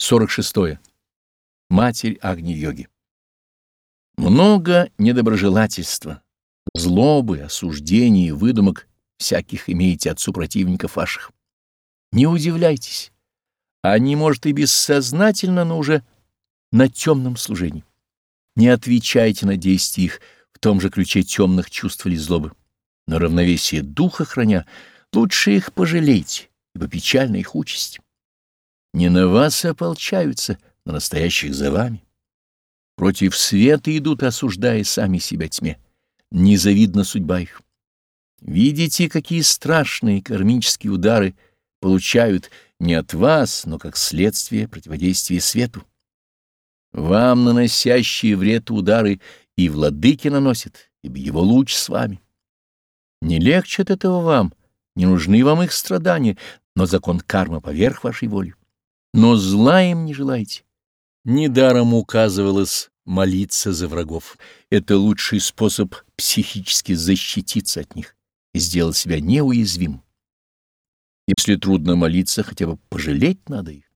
46. -е. Матерь Агни-йоги. Много недоброжелательства, злобы, осуждений и выдумок всяких имеете от супротивников ваших. Не удивляйтесь. Они, может, и бессознательно, но уже на темном служении. Не отвечайте на действия их в том же ключе темных чувств или злобы. Но равновесие духа храня, лучше их пожалейте, ибо печальна их участь. Не на вас ополчаются, на настоящих за вами. Против света идут, осуждая сами себя тьме. Незавидна судьба их. Видите, какие страшные кармические удары получают не от вас, но как следствие противодействия свету. Вам наносящие вред удары и владыки наносят, ибо его луч с вами. Не легче от этого вам, не нужны вам их страдания, но закон кармы поверх вашей воли но зла им не желайте. Недаром указывалось молиться за врагов. Это лучший способ психически защититься от них и сделать себя неуязвимым. Если трудно молиться, хотя бы пожалеть надо их.